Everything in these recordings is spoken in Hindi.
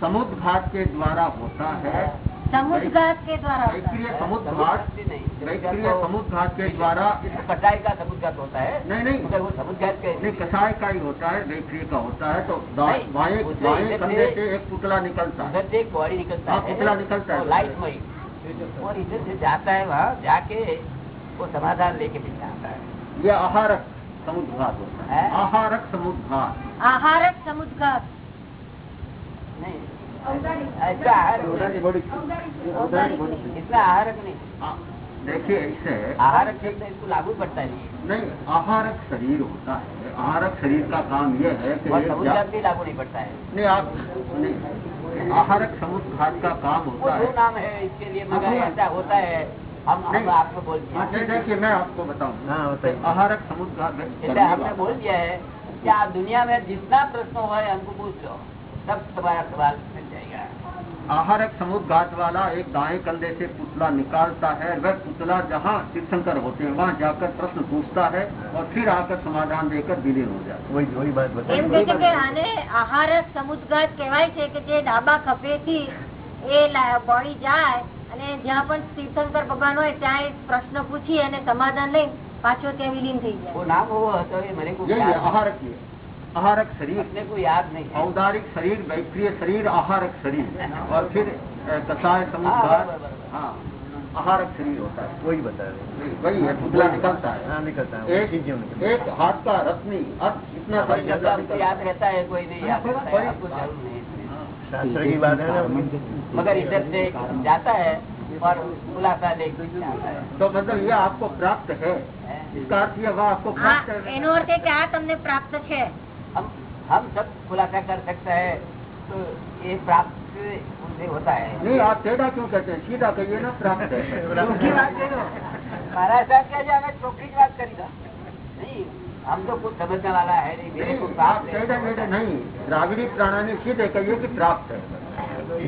समुद्घात के द्वारा होता है। समुद्घात के द्वारा है। समुद्घात भी नहीं। वैक्रिय समुद्घात के द्वारा इस कटाई का समुद्घात होता है नहीं नहीं। मगर वो समुद्घात के नहीं कसाय का ही होता है वैक्रिय का होता है तो बाएँ बाएँ कंधे से- एक पुतला निकलता है। उधर एक बॉडी निकलता हाँ, है। पुतला निकलता है। लाइट मई और इधर से जाता है वहाँ जाके वो समाधान लेके पीछे जाता है। ये आहारक समुद्घात होता है। है? आहारक समुद्घात आहारक समुद्घात आहार आहारक देखिए शब्द इसको लागू पड़ता है नहीं आहारक शरीर होता है आहारक शरीर का काम यह है कि लागू नहीं पड़ता है नहीं आप नहीं आहारक समुद्घात का काम होता है नाम है इसके लिए मगर हाँ। ऐसा होता है हम। आपको बोल दिया अच्छा देखिए मैं आपको बताऊँ हाँ आहारक जैसे हमने बोल दिया है कि आप दुनिया में जितना प्रश्न हो है हमको पूछ लो सब तुम्हारा सवाल मिल जाएगा आहारक समुद्घात वाला एक दाएं कंधे से पुतला निकालता है वह पुतला जहाँ तीर्थंकर होते हैं वहाँ जाकर प्रश्न पूछता है और फिर आकर समाधान देकर विलीन हो जाता है वही वही बात એમ बताइए કે છે કે આને આહારક સમુદ્ઘાત કહેવાય છે કે જે ડાબા ખભેથી એ બોડી જાય અને જ્યાં પણ તીર્થંકર ભગવાન હોય ત્યાં એક પ્રશ્ન પૂછી અને સમાધાન લઈ પાછો ત્યાં વિલીન થઈ જાય वो नाम वो तो ये मेरे को यही है याद आहारक ये आहारक शरीर अपने को याद नहीं है औदारिक शरीर वैक्रिय शरीर आहारक शरीर और फिर अ, कसाय हाँ, समुद्घात बराबर, बराबर। हाँ आहारक शरीर होता है वही बता रहे हैं वही है पुतला निकलता है हाँ निकलता है एक चीजें निकलता एक हाथ का रत्नी अर्थ इतना कोई सा शब्द हमको याद रहता है कोई नहीं याद रहता है आपको जरूर नहीं इसमें। है शास्त्र की बात है ना मगर इधर से जाता है और खुलासा लेके आता है तो मतलब ये आपको प्राप्त है इसका अर्थ ये वह आपको આ प्राप्त है એનો અર્થ એ કે આ તમને પ્રાપ્ત છે हम हम सब खुलासा कर सकते हैं तो ये प्राप्त उनसे होता है नहीं आप टेढ़ा क्यों कहते हैं सीधा कहिए ना प्राप्त है ચોખ્ખી વાત કર્યો. महाराज साहब क्या है हमें चौकी की बात करी था नहीं हम तो कुछ समझने वाला है नहीं मेरे को नहीं, आप प्राप्त है टेढ़े मेढ़े नहीं द्राविड़ी प्राणानी सीधे कहिए कि प्राप्त है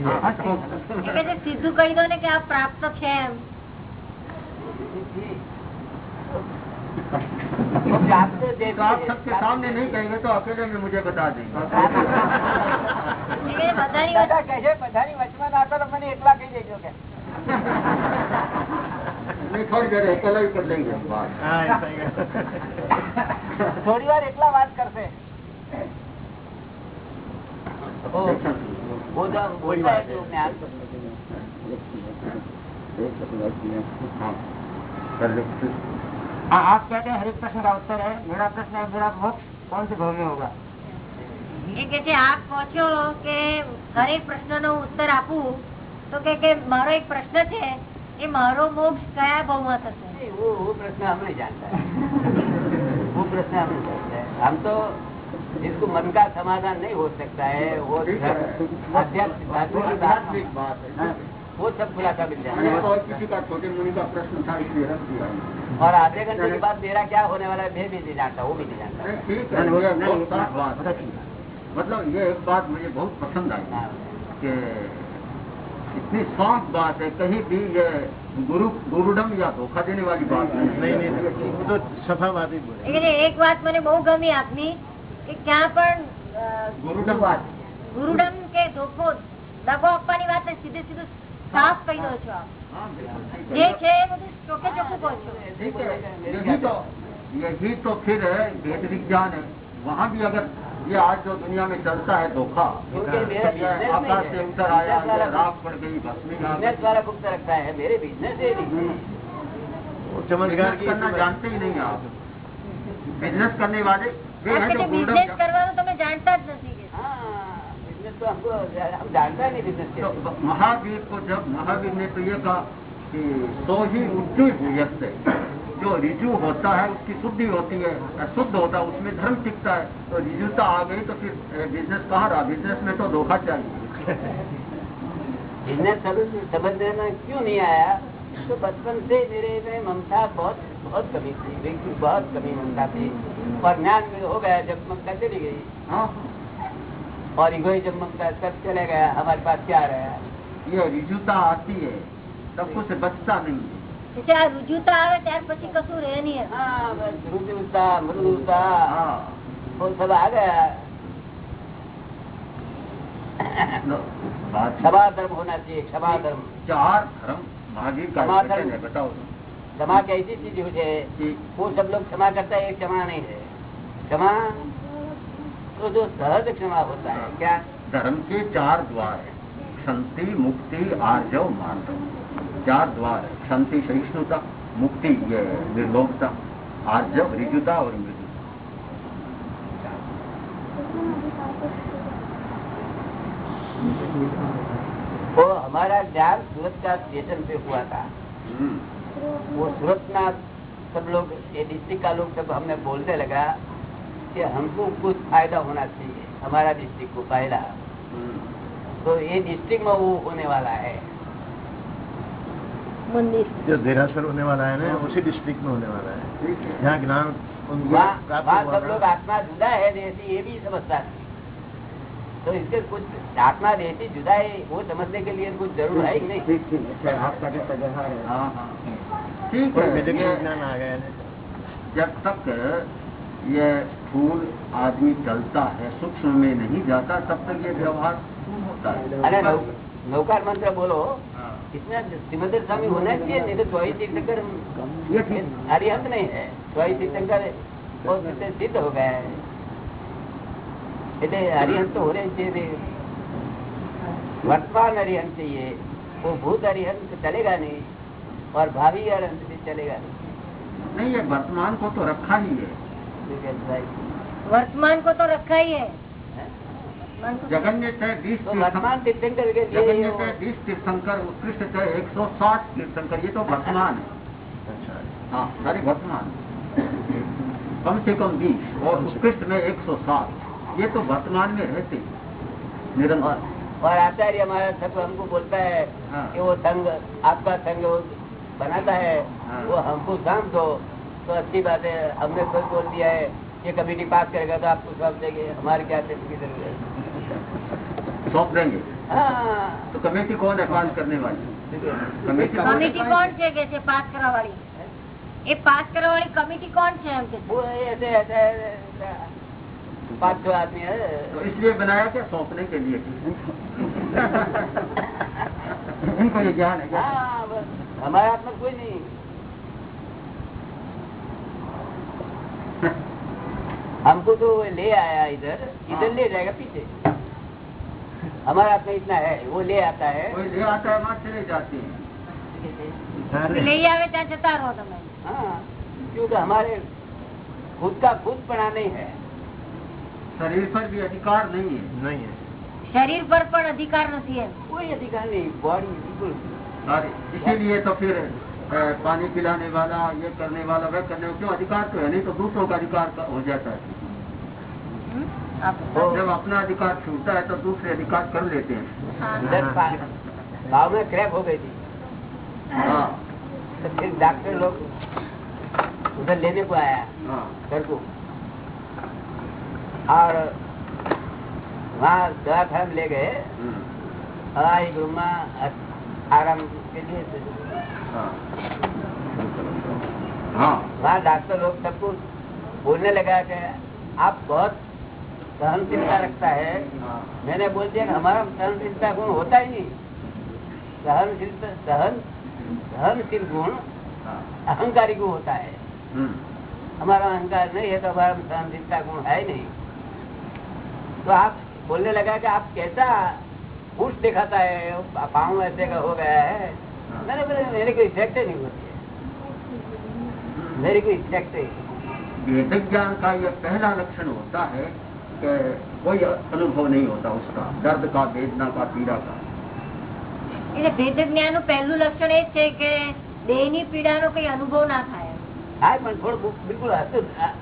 हाँ, तो- એ કે છે સીધું કહી દો ને કે આ પ્રાપ્ત છે એમ वो प्राप्त देते तो आप सबके सामने नहीं कहेंगे तो अकेले में मुझे बता देंगे એ કે છે બધાની દાદા વચ્ચે- કહે છે બધાની વચમાં નાખો તો મને એકલા કહી દેજો કે नहीं थोड़ी देर अकेला ही कर लेंगे हम बात हाँ ऐसा ही है। થોડી વાર એકલા વાત કરશે ओ, वो जो बोलता है जो ज्ञान हाँ, कर ले। हाँ आप कहते हैं हर एक प्रश्न का उत्तर है मेरा प्रश्न है मेरा मोक्ष कौन से भाव में होगा એ કે છે આપ કહો છો કે હરેક પ્રશ્નનો ઉત્તર આપું તો કે કે મારો એક પ્રશ્ન છે એ મારો મોક્ષ કયા ભાવમાં થશે नहीं, वो वो प्रश्न हम नहीं जानता है वो प्रश्न हम नहीं जानते हैं हम तो जिसको मन का समाधान नहीं हो सकता है वो ठीक है। आध्यात्मिक बातों वो की बात आध्यात्मिक बात है वो सब खुलासा मिल मैंने जाएगा तो और किसी का छोटे मुनि का प्रश्न था इसलिए रख दिया और आधे घंटे के बाद मेरा क्या होने वाला है मैं भी नहीं जानता वो भी नहीं जानता नहीं, ठीक है ये बहुत साफ बात है मतलब ये एक बात मुझे बहुत पसंद आई हाँ। कि इतनी साफ बात है कहीं भी ये गुरु गुरुडम या धोखा देने वाली बात नहीं नहीं नहीं नहीं, वो तो सफा बात ही એ बोले કે છે, એક વાત મને બહુ ગમી આપની કે ક્યાં પણ અ, गुरुडम बात ગુરુડમ કે ધોખો દગો આપવાની વાત નહીં, સીધે સીધું સાફ કહી દો છો આપ हाँ, बिल्कुल ठीक જે है। છે એ બધું ચોખ્ખે ચોખ્ખું કહો છો ठीक है यही तो यही तो फिर है भेद विज्ञान है वहाँ भी अगर ये आज जो दुनिया में चलता है धोखा क्योंकि मेरा ये business आकाश नहीं से है। उतर आया business वाला ये राख पड़ गई भस्मी आ बिजनेस गई वाला गुप्त रखता है मेरे बिजनेस है नहीं वो चमत्कार बिजनेस की करना जानते ही नहीं आप बिजनेस करने वाले वे આપ हैं કે जो છે, गुरुडम બિઝનેસ કરવાનું તમે જાણતા જ નથી કે हाँ बिजनेस तो हमको हम जानता नहीं बिज़नेस तो महावीर को जब महावीर ने तो ये कहा कि सो ही उच्चु भूयस्त जो रिजु होता है उसकी शुद्धि होती है शुद्ध होता है उसमें धर्म टिकता है। तो रिजुता आ गई तो फिर बिज़नेस कहाँ रहा? बिज़नेस में तो धोखा चाहिए। बिज़नेस समझ में क्यों नहीं आया? तो बचपन से मेरे में ममता बहुत बहुत कमी थी बिल्कुल बहुत कमी ममता थी। और ज्ञान हो गया जब ममता चली गई। हाँ। और इगोइजम ममता सब चले गया हमारे पास क्या रहा ये रिजुता आती है तब कुछ बचता नहीं है કે છે, આ રુજુતા આવે ત્યાર પછી કશું રહે નહીં એમ. हाँ बस रुजुता मृदुता हाँ वो सब आ गया बात क्षमा धर्म होना चाहिए क्षमा धर्म चार धर्म महावीर का क्षमा वचन धर्म। है बताओ क्षमा कैसी चीज है कि वो सब लोग क्षमा करता है ये क्षमा नहीं है क्षमा तो जो सहज क्षमा होता है क्या? धर्म के चार द्वार है। क्षंति मुक्ति आर्जव मार्दव चार द्वार है। क्षंति सहिष्णुता मुक्ति ये निर्लोभता आर्जव ऋजुता और मृदुता वो हमारा ज्ञान सूरत का स्टेशन पे हुआ था। हम्म, वो सूरत ना सब लोग ये डिस्ट्रिक्ट का लोग सब हमने बोलने लगा कि हमको कुछ फ़ायदा होना चाहिए हमारा डिस्ट्रिक्ट को फ़ायदा हम्म। तो ये डिस्ट्रिक्ट में वो होने वाला है। जो देरासर होने वाला है ना उसी डिस्ट्रिक्ट में होने वाला है। यहाँ ज्ञान सब लोग आत्मा जुदा है जैसी ये भी समझता है। तो इसके कुछ आत्मा जैसी जुदा है वो समझने के लिए कुछ ज़रूर है कि नहीं? ठीक अच्छा, हाँ, हाँ। है। जब तक ये फूल आदमी चलता है सूक्ष्म में नहीं जाता तब तक ये व्यवहार स्थूल होता अरे है नौ- नौकार मंत्र बोलो हाँ। इसमें सिमंदर स्वामी होना चाहिए नहीं तो चौबीस तीर्थंकर ये ठीक अरिहंत नहीं है चौबीस तीर्थंकर वो कितने सिद्ध हो गया है એટલે હરિહંત તો હોને चाहिए वर्तमान हरिहंत चाहिए वो भूत हरिहंत चलेगा नहीं और भावी हरिहंत भी चलेगा नहीं नहीं ये वर्तमान को तो रखा ही है वर्तमान को तो रखा ही है। तो जगन्य तो वर्तमान तीर्थंकर जगन्य तीर्थंकर उत्कृष्ट है एक सौ साठ तीर्थंकर ये तो वर्तमान है। अच्छा। हाँ सारी वर्तमान कम से कम बीस और अच्छा। उत्कृष्ट में एक सौ सात ये तो वर्तमान में रहते निरंतर। और आचार्य हमारा संघ हमको बोलता है हाँ। कि वो संघ आपका संघ बनाता है। हाँ। वो हमको शांत दो तो अच्छी बात है हमने खुद बोल दिया है ये कमेटी पास करेगा तो आपको सौंप देंगे हमारे क्या की जरूरत सौंप देंगे है हाँ तो कमेटी कौन है पास करने वाली कमेटी कौन કમિટી है? કોણ છે કે છે પાસ કરવા વાળી એ પાસ કરવા વાળી કમિટી કોણ છે એમ કે છે? वो ऐसे ऐसे पाँच छह आदमी है तो इसलिए बनाया क्या सौंपने के लिए इनको ये ज्ञान है क्या हाँ बस हमारे हाथ में कोई नहीं हमको तो वो ले आया इधर इधर ले जाएगा पीछे हमारे हाथ में इतना है वो ले आता है कोई ले आता है वहाँ चले जाते हैं सारे લઈ આવે ત્યાં જતા રહો તમે हाँ क्योंकि हमारे खुद का खुद पड़ा नहीं है शरीर पर भी अधिकार नहीं है नहीं है શરીર પર પણ અધિકાર નથી એમ कोई अधिकार नहीं बॉडी बिल्कुल और इसीलिए तो फिर अ, पानी पिलाने वाला ये करने वाला वह करने वाला क्यों? अधिकार तो है नहीं तो दूसरों का अधिकार हो जाता है। हम्म, और तो जब अपना अधिकार छूटता है तो दूसरे अधिकार कर लेते हैं। हाँ, हाँ। भाव में क्रैप हो गई थी। हाँ। तो फिर डॉक्टर लोग उधर लेने को आया हाँ। घर को। और वहाँ दवा फैम ले गए। हम्म। हवाई आई गुमा में आराम के लिए हाँ हाँ वहाँ डॉक्टर लोग सबको बोलने लगा कि आप बहुत सहनशीलता रखता है हाँ मैंने बोल दिया कि हमारा सहनशीलता गुण होता ही नहीं सहनशीलता सहन सहनशील गुण हाँ अहंकारी गुण होता है हम्म, हमारा अहंकार नहीं है तो हमारा सहनशीलता गुण है ही नहीं तो आप बोलने लगा कि आप कैसा पुरुष दिखाता है पाँव ऐसे का हो गया है मैंने बोला मेरी कोई इफेक्ट नहीं होती है मेरी कोई इफेक्ट नहीं वेदिक ज्ञान का यह पहला लक्षण होता है कि कोई अनुभव नहीं होता उसका दर्द का वेदना का पीड़ा का એટલે ભેદ જ્ઞાન નું પહેલું લક્ષણ એ જ છે કે દેહની પીડાનો કઈ અનુભવ ના થાય એમ. हाँ मैं थोड़ा बु- बिल्कुल अशुद्ध आ-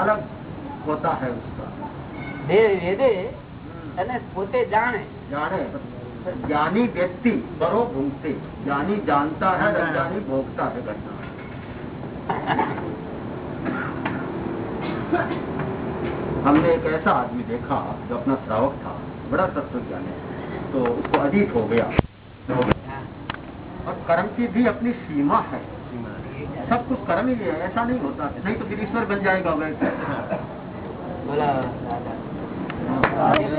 अलग होता है उसका देह वेदे અને પોતે જાણે जाने। ज्ञानी व्यक्ति बरो भूमते ज्ञानी जानता है और ज्ञानी भोगता है घटना हमने एक ऐसा आदमी देखा जो अपना श्रावक था बड़ा तत्व ज्ञानी तो उसको अजीत हो गया। हाँ, और कर्म की भी अपनी सीमा है। सब कुछ कर्म ही है ऐसा नहीं होता। नहीं तो फिर ईश्वर बन जाएगा वैसे। अनुभूति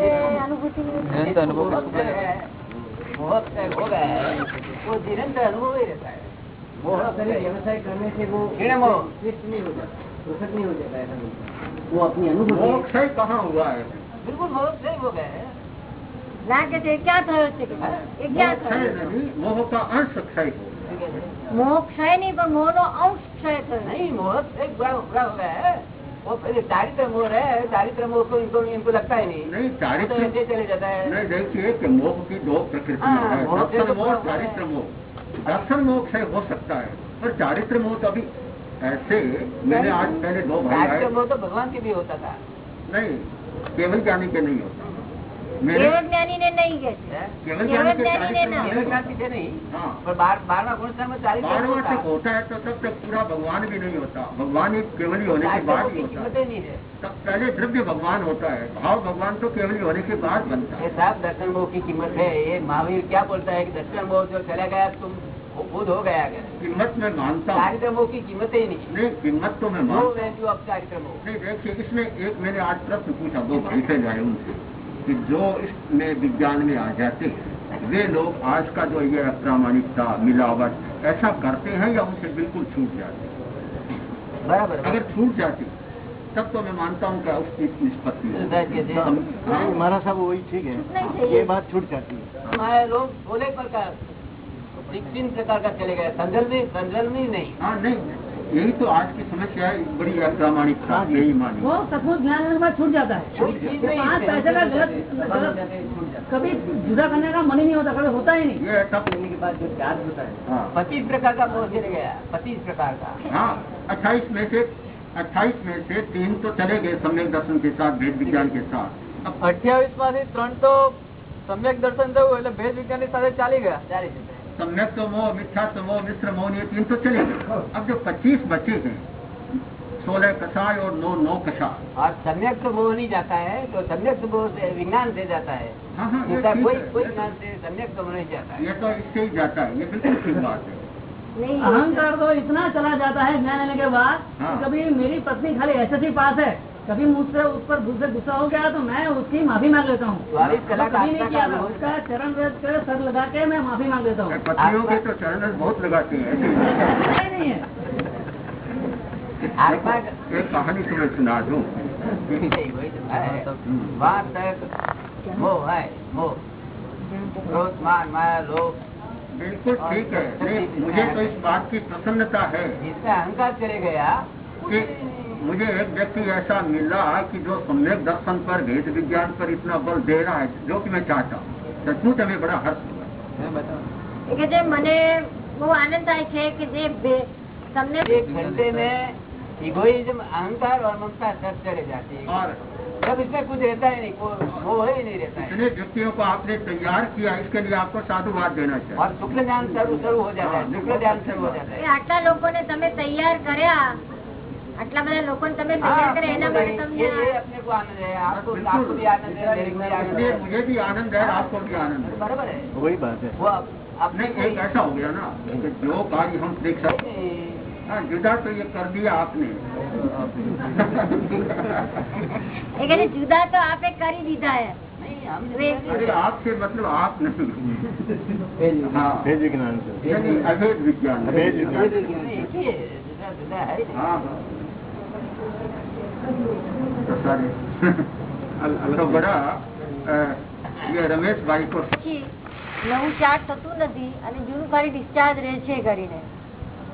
निरंतर अनुभव मोहक से हो गया है वो निरंतर अनुभव ही रहता है मोहक से व्यवसाय करने से वो क्षीण मोह शिष्ट नहीं हो जाता प्रसन्न नहीं हो जाता ऐसा नहीं। वो अपनी अनुभूति मोक्ष ही कहाँ हुआ है बिल्कुल मोहक से हो गया है ના કે છે ક્યાં થયો છે કે એ ક્યાં मोह क्षय થયો नहीं मोह का अंश क्षय हो મોહ ક્ષય નહીં પણ મોહનો અંશ ક્ષય થયો नहीं मोहक से बुरा बुरा हो गया है वो चारित्र मोह है चारित्र मोह को इनको इनको लगता ही नहीं। नहीं तो चारित्र ऐसे चले जाता है। नहीं देखिए मोह की दो प्रकृति हाँ, मोह दर्शन तो मोह पूरा और हुआ है। चारित्र मोह दर्शन क्षय हो सकता है पर चारित्र मोह तो अभी ऐसे मैंने आज पहले दो भाई चारित्र मोह तो भगवान के भी होता था। नहीं केवल ज्ञानी के नहीं होता। होता है तो तब तक पूरा भगवान भी नहीं होता। भगवान ही केवल होने के बाद ही होता है ही। नहीं है। तब पहले द्रव्य भगवान होता है भाव भगवान तो केवल होने के बाद बनता है। साहब दर्शन मोह की कीमत है ये महावीर क्या बोलता है कि दर्शन मोह जो चला गया तुम खुद हो गया कीमत में मानता हूँ। मोह की कीमत ही नहीं। नहीं कीमत तो मैं मानता मोह नहीं देखिए इसमें एक मैंने आज प्रश्न पूछा दो भाई से जाए उनसे। कि जो इसमें विज्ञान में आ जाते हैं वे लोग आज का जो ये अप्रामाणिकता मिलावट ऐसा करते हैं या उनसे बिल्कुल छूट जाते हैं? बराबर। अगर छूट जाती तब तो मैं मानता हूँ कि उसकी निष्पत्ति है। सुधार के। हम- हाँ, हमारा सब वही ठीक है। ये बात छूट जाती है। हमारे लोग बोले प्रकार तीन प्रकार का चले गए। संजलनी संजलनी नहीं। हाँ नहीं। यही तो आज की समस्या है बड़ी अप्रामाणिकता यही मानी वो सचमुच ज्ञान होने के बाद छूट जाता है कोई चीज ये नहीं पाँच इसमें। पैसे का गलत गलत कभी जुदा करने का मन ही नहीं होता कभी होता ही नहीं ये तब लेने के बाद जो चार्ज होता है हाँ पच्चीस प्रकार का मोह चले गया पच्चीस प्रकार का हाँ अट्ठाईस में से अट्ठाईस में से तीन तो चले गए सम्यक दर्शन के साथ भेद विज्ञान के साथ अब અઠ્યાવીસ માંથી ત્રણ તો સમ્યક દર્શન થયું એટલે ભેદ વિજ્ઞાન ની સાથે ચાલી ગયા चालीस रुपए सम्यक तो मोह मिथ्या तो मोह मिश्र मोह ये तीन तो चले गए। अब जो पच्चीस बचे हैं सोलह कषाय और नौ नौ कषाय और सम्यक तो मोह नहीं जाता है तो सम्यक तो मोह से विज्ञान से जाता है। हाँ हाँ ये कोई कोई ज्ञान से सम्यक तो मोह नहीं जाता है। ये तो इससे ही जाता है ये बिल्कुल ठीक बात है। अहंकार तो इतना चला जाता है ज्ञान लेने के बाद हाँ। कभी मेरी पत्नी खाली एस एस पास है कभी मुझसे उस पर दूसरे गुस्सा हो गया तो मैं उसकी माफ़ी मांग लेता हूँ। का कभी नहीं किया उसका चरण वेद के सर लगा के मैं माफ़ी मांग लेता हूँ। पत्नियों के तो चरण बहुत लगाती हैं। नहीं, नहीं है। एक कहानी तुम्हें सुना दूँ। वही तक मोह है। क्रोध मान माया लोभ। बिल्कुल ठीक है। मुझे तो इस बात की प्रसन्नता है। जिसका अहंकार चले गया। कि मुझे एक व्यक्ति ऐसा मिला कि जो सम्यक दर्शन पर भेद विज्ञान पर इतना बल दे रहा है जो कि मैं चाहता हूँ सचमुच हमें बड़ा हर्ष हुआ એ કે જે મને બહુ આનંદ થાય છે કે જે બે- તમને एक घंटे में इगोइज्म अहंकार और ममता सब चले जाती है और जब इसमें कुछ रहता ही नहीं कोई मोह ही नहीं रहता है इतने व्यक्तियों को आपने तैयार किया इसके लिए आपको साधुवाद देना चाहिए और शुक्ल ज्ञान शुरू शुरू हो जाता है शुक्ल ज्ञान शुरू हो जाता એ है આટલા લોકોને તમે તૈયાર કર્યા આટલા બધા લોકોને તમે તૈયાર हाँ, કર્યા એના માટે તમને ये ये આ- अपने को आनंद है आपको बिल्कुल। आपको भी आनंद है मेरे को भी आनंद इसलिए है मुझे भी आनंद है आपको भी आनंद है बराबर है वही बात है वो अब अब नहीं एक ऐसा हो गया ना कि जो कार्य हम देख सकते हाँ जुदा तो ये कर दिया आपने એ કે જે જુદા તો આપે કરી દીધા है नहीं हम अरे आपसे मतलब आप नहीं हाँ भेद विज्ञान से यानी अभेद विज्ञान अभेद विज्ञान नहीं, एक ही है जुदा जुदा है ही नहीं हाँ हाँ तो सारे तो बड़ा अ, ये रमेश भाई को પછી નવું ચાર્જ થતું નથી અને જૂનું ખાલી ડિસ્ચાર્જ રહે છે કરીને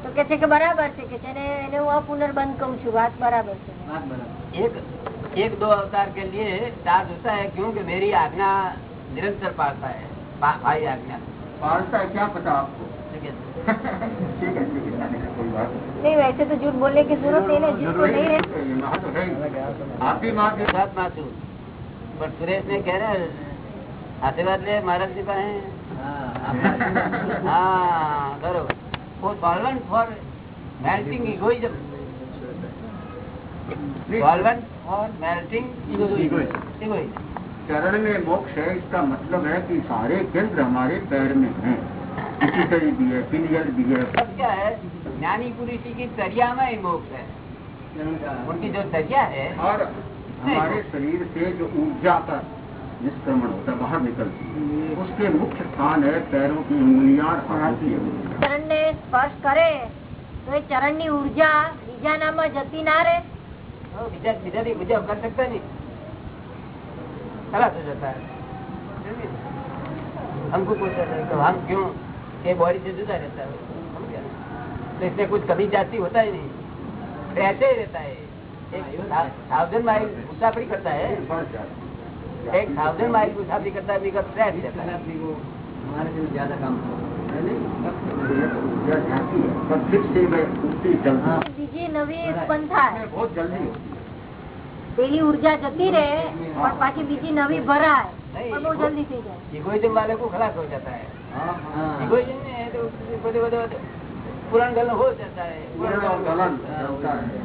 તો કે છે કે બરાબર છે કે છે ને એને હું આ પુનર્બંધ કઉ છું વાત બરાબર છે एक एक दो अवतार के लिए चार्ज होता है क्योंकि मेरी आज्ञा निरंतर पालता है पा- भाई आज्ञा पालता है क्या पता आपको ठीक है ठीक है ठीक है कोई बात नहीं वैसे तो झूठ बोलने की ज़रूरत नहीं है हाँ, झूठ तो नहीं है। तो आप भी माँ के साथ माँ छू पर सुरेश ने कह रहे आशीर्वाद ले महाराज जी का है। हाँ। करो for solvent for melting egoism solvent for melting चरण में मोक्ष है इसका मतलब है कि सारे केंद्र हमारे पैर में हैं। किसी का भी है फिलियल भी है। सब क्या है? ज्ञानी पुरुष की तरिया में ही मोक्ष है उनकी जो तरिया है और हमारे शरीर से जो ऊर्जा का निष्क्रमण होता है बाहर निकलती है उसके मुख्य स्थान है पैरों की उंगलियां और हाथों की उंगलियां ચરણ ને સ્પર્શ કરે તો એ ચરણ ની ઉર્જા બીજા નામાં જતી ના રહે और बीजा बीजा भी बुझाव कर सकता नहीं खलास हो जाता है हमको पूछता है तो हम क्यों ये बॉडी से जुदा रहता है हम क्या? तो इसमें कुछ कमी जाती होता ही नहीं तो ऐसे ही रहता है एक थाउजेंड माइल मुसाफरी करता है बढ़ जाती है एक थाउजेंड माइल मुसाफरी करता है बिकॉज फ्रेश रहता है हमारे से ज्यादा काम ऊर्जा जाती है पर फिर से वह उठती जल्दी બીજી નવી ઉત્પન્ન થાય में बहुत जल्दी होती है પેલી ઉર્જા જતી રહે પણ પાછી બીજી નવી ભરાય नहीं, પણ બહુ જલ્દી થઈ જાય इगोइज्म वाले को खलास हो जाता है इगोइज्म में है पुरान गलन हो जाता है। पूर्ण है।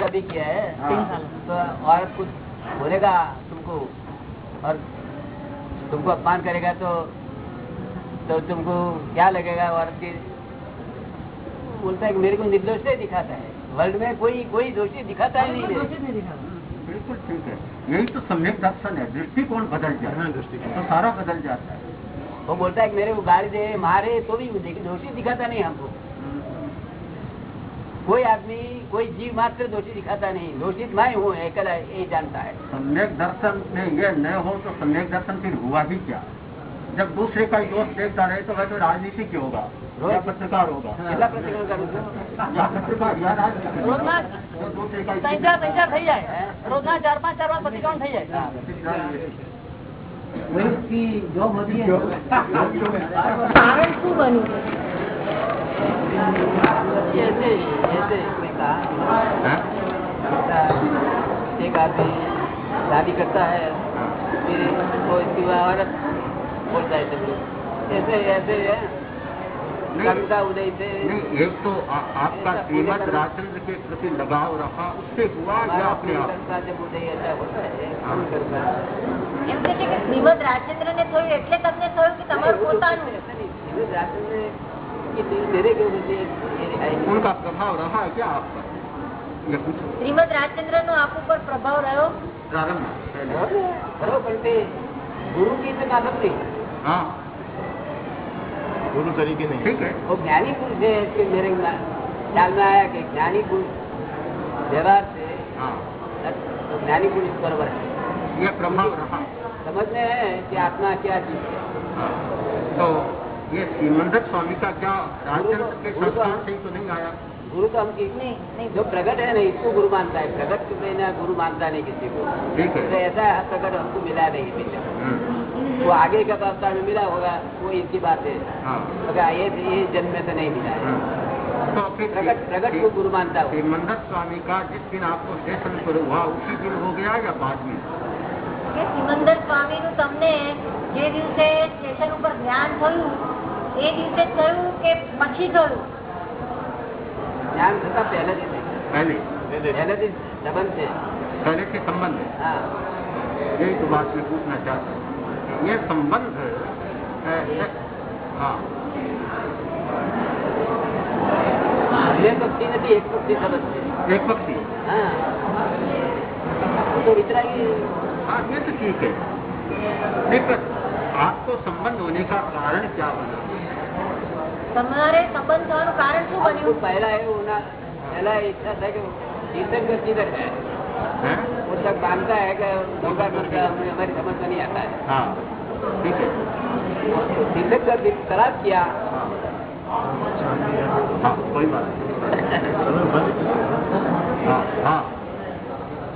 कभी किया है? हाँ। तो औरत कुछ बोलेगा तुमको? और तुमको अपमान करेगा तो तो तुमको क्या लगेगा? और बोलता है कि मेरे को निर्दोष नहीं दिखाता है। वर्ल्ड में कोई कोई दोषी दिखाता ही नहीं बिल्कुल ठीक है। यही तो सम्यक दर्शन है। दृष्टिकोण बदल जाए तो सारा बदल जाता है। वो बोलता है कि मेरे को गाली दे मारे तो भी मुझे दोषी दिखाता नहीं हमको कोई आदमी कोई जीव मात्र दोषी दिखाता नहीं दोषित मैं हूँ अकेला ये जानता है सम्यक दर्शन में ये न हो तो सम्यक दर्शन फिर हुआ ही क्या जब दूसरे का ही दोष देखता रहे तो वह तो राजनीतिक ही होगा या पत्रकार होगा કેટલા પ્રતિક્રમણ કરું છું या पत्रकार या राजनीतिक रोजना जो दूसरे का ही ત્રણ ચાર ત્રણ ચાર થઈ જાય ऐसे ऐसे हाँ? एक आदमी शादी करता है फिर वो इसकी औरत बोलता है ऐसे ऐसे है। कविता उदय से नहीं एक तो आ, आपका श्रीमद राजचंद्र के प्रति लगाव रहा उससे हुआ या हमारा अपने आप कविता जब उदय ऐसा होता है हाँ। हम करता है એમ કે છે કે શ્રીમદ રાજચંદ્ર ને થયું એટલે તમને થયું કે તમારું પોતાનું ऐसा नहीं श्रीमद् राजचंद्र की दिल मेरे के ऊपर से ये दिखाई नहीं। उनका प्रभाव रहा है क्या आप पर ये कुछ શ્રીમદ રાજચંદ્ર નો આપ ઉપર પ્રભાવ રહ્યો प्रारंभ पहले बराबर પણ તે ગુરુ की तो मालूम नहीं हाँ गुरु तरीके नहीं ठीक है वो ज्ञानी पुरुष है इसके मेरे मा- ख्याल में आया कि ज्ञानी पुरुष व्यवहार से हाँ तो ज्ञानी पुरुष बराबर है ये प्रभाव रहा समझ में है कि आत्मा क्या चीज है हाँ। तो ये श्रीमंदर स्वामी का क्या राजचंद्र के संस्थान से ही तो नहीं आया गुरु तो हम की નહીં નહીં जो प्रकट है ना इसको गुरु मानता है प्रकट को बिना गुरु मानता नहीं किसी को ठीक तो है ऐसा प्रकट हमको मिला नहीं अभी तक हम्म, वो आगे का अवतार में मिला होगा वो इसकी बात है हाँ मगर ये ये जन्म में तो नहीं मिला है हम्म। तो फिर प्रकट प्रकट को गुरु मानता हूँ श्रीमंदर स्वामी का जिस दिन आपको स्टेशन पर हुआ उसी दिन हो गया या बाद में કે સિમંદર સ્વામી નું તમને જે દિવસે સ્ટેશન ઉપર ધ્યાન થયું એ દિવસે જ થયું કે પછી થયું ज्ञान थता पहले दिन है। पहले पहले दिन संबंध है पहले से संबंध है हाँ यही तो बात मैं पूछना चाहता हूँ ये संबंध है, है, हाँ બે પક્ષી નથી એક પક્ષી સંબંધ છે एक पक्षी હા वो तो वितरागी हाँ ये तो ठीक है नहीं पर आपको संबंध होने का कारण क्या बना તમારે સંબંધ થવાનું કારણ શું आपको બન્યું पहला है वो ना पहला इच्छा था कि तीर्थंकर किधर तक मानता है कि गंगा मंत्र हमें हमारी समझ में नहीं आता है। हाँ। ठीक है। तो तीर्थंकर दिन तलाश किया। हाँ कोई बात हाँ हाँ।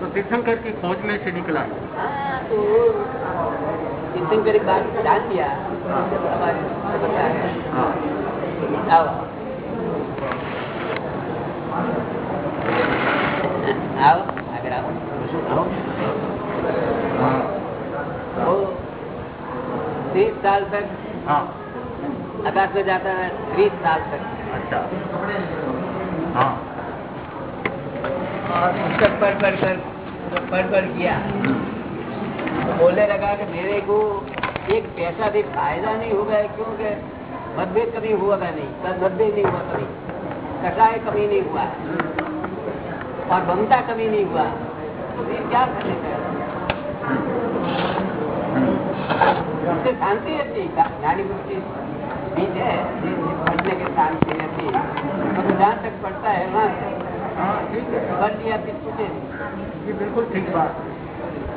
तो तीर्थंकर की खोज में से निकला। हाँ, तो तीर्थंकर की बात जान लिया। हमारी समझ आ गया हाँ आओ आओ अगर आओ हाँ वो तीस साल तक। हाँ। आकाश में जाता है तीस साल तक। अच्छा। हाँ। और पुस्तक पढ़ पढ़ कर पढ़ पढ़ किया। तो बोलने लगा कि मेरे को एक पैसा भी फ़ायदा नहीं होगा क्योंकि मतभेद कभी हुआ था नहीं। मतभेद नहीं हुआ कभी। कसाय कभी नहीं हुआ। और ममता कभी नहीं हुआ। तो फिर क्या करने का? रहती ज्ञानी गुरु की बीज है पढ़ने के शांति रहती तो जहाँ तक पढ़ता है वहाँ लिया। ये बिल्कुल ठीक बात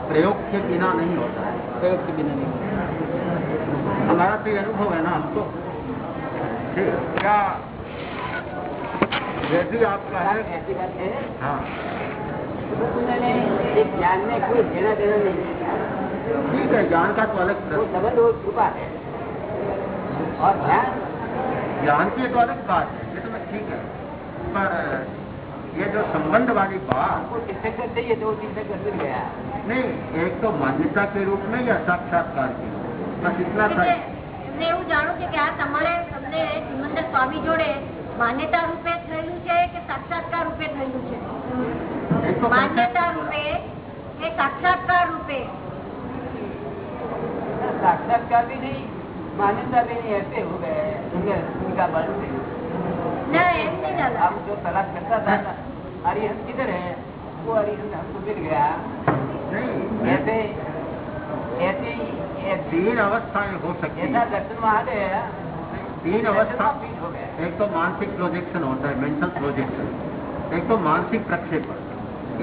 प्रयोग के बिना नहीं होता है प्रयोग के बिना नहीं हमारा तो अनुभव है ना हमको क्या जैसी आपका है ऐसी बात है हाँ उन्होंने ज्ञान में कोई देना देना नहीं। ठीक है ज्ञान का तो अलग वो प्रश्न संबंध वो छुपा है और ध्यान ज्ञान की तो अलग बात है ये तो मैं ठीक है पर ये जो संबंध वाली बात आपको तीर्थंकर चाहिए तो वो तीर्थंकर मिल गया नहीं एक तो मान्यता के रूप में या साक्षात्कार के रूप में बस इतना था એમને એવું જાણવું છે કે આ તમારે તમને સિમંદર સ્વામી જોડે માન્યતા રૂપે થયેલું છે કે સાક્ષાત્કાર રૂપે થયેલું છે एक तो માન્યતા રૂપે કે સાક્ષાત્કાર રૂપે साक्षात्कार भी नहीं मान्यता भी नहीं ऐसे हो गए उनका बल से हम जो तलाश करता था हरिहंस किधर है? वो हरिहंस हमको मिल गया। ऐसे ऐसे तीन अवस्था हो सकती ऐसा दर्शन महादेव है। तीन अवस्था तो एक तो मानसिक प्रोजेक्शन होता है मेंटल प्रोजेक्शन एक तो मानसिक प्रक्षेपण।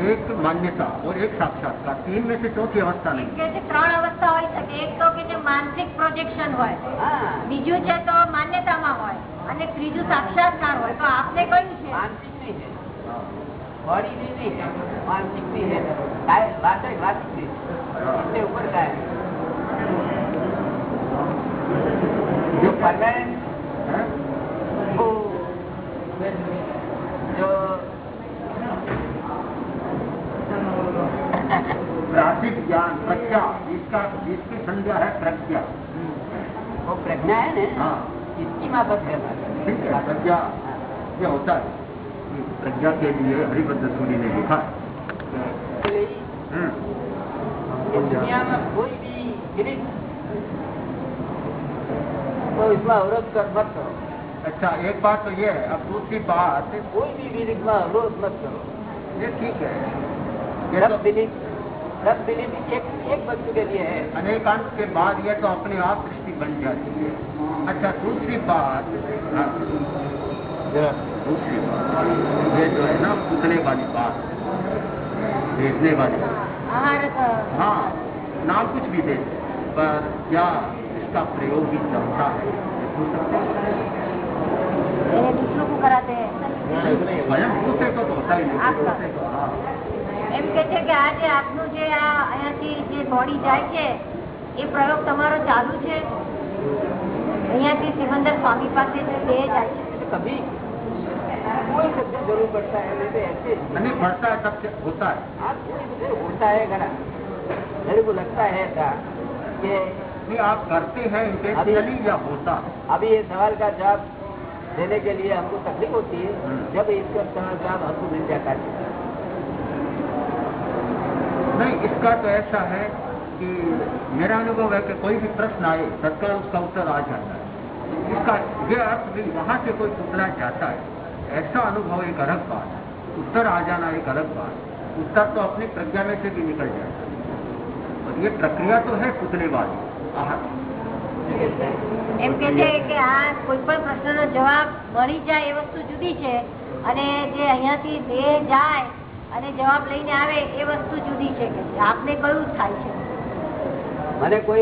एक मान्यता और एक साक्षात्कार तीन में से चौथी अवस्था એમ नहीं કે છે ત્રણ અવસ્થા હોઈ શકે એક તો કે જે માનસિક પ્રોજેક્શન હોય हाँ બીજું છે તો માન્યતામાં હોય અને ત્રીજું સાક્ષાત્કાર હોય તો આપને કયું છે मानसिक नहीं है बॉडी भी नहीं है मानसिक भी है काय- वास्तविक वास्तविक भी है। इससे ऊपर का प्राचिक ज्ञान प्रज्ञा इसका इसकी संज्ञा है प्रज्ञा। वो प्रज्ञा है ना? हाँ। इसकी माफक है ठीक है प्रज्ञा। ये होता है। प्रज्ञा के लिए हरिभद्र सूरी ने लिखा हम्म, दुनिया में कोई भी गिरिश तो इसमें अवरोध कर मत करो। अच्छा एक बात तो ये है अब दूसरी बात। कोई भी गिरिश में अवरोध मत करो। ये ठीक है। रस देने भी एक एक वस्तु के लिए है। अनेकांत के बाद यह तो अपने आप दृष्टि बन जाती है। अच्छा दूसरी बात। हाँ। दूसरी बात। ये जो है ना पुतले वाली बात भेजने वाली हाँ नाम कुछ भी दे पर क्या इसका प्रयोग भी चलता है? दूसरों को कराते हैं। स्वयं दूसरे को तो होता ही नहीं। એમ કે છે કે આજે આપનું જે આ અહીંયાથી જે બોડી જાય છે એ પ્રયોગ તમારો ચાલુ છે અહીંયાથી સિમંદર સ્વામી પાસે જે દેહ જાય છે तो कभी कोई शब्द जरूर पड़ता है नहीं तो ऐसे नहीं बढ़ता है तब से होता है आप कोई मुझे होता है घरा मेरे को लगता है ऐसा कि नहीं आप करते हैं इंटेंशनली या होता है अभी ये सवाल का जवाब देने के लिए हमको तकलीफ होती है हम्म। जब इसका सवाल जवाब हमको मिल जाता है नहीं इसका तो ऐसा है कि मेरा अनुभव है कि कोई भी प्रश्न आए तत्काल उसका उत्तर आ जाता है इसका ये अर्थ भी वहां से कोई पुतला जाता है ऐसा अनुभव एक अलग बात है उत्तर आ जाना एक अलग बात है उत्तर तो अपनी प्रज्ञा में से भी निकल जाता है और ये प्रक्रिया तो है पुतले वाली आह, એમ કે છે કે આ કોઈ પણ પ્રશ્નનો જવાબ મળી જાય એ વસ્તુ જુદી છે અને જે અહીંયાથી દેહ જાય અને જવાબ લઈને આવે એ વસ્તુ જુદી છે કે છે. આપને કયું થાય છે मैंने कोई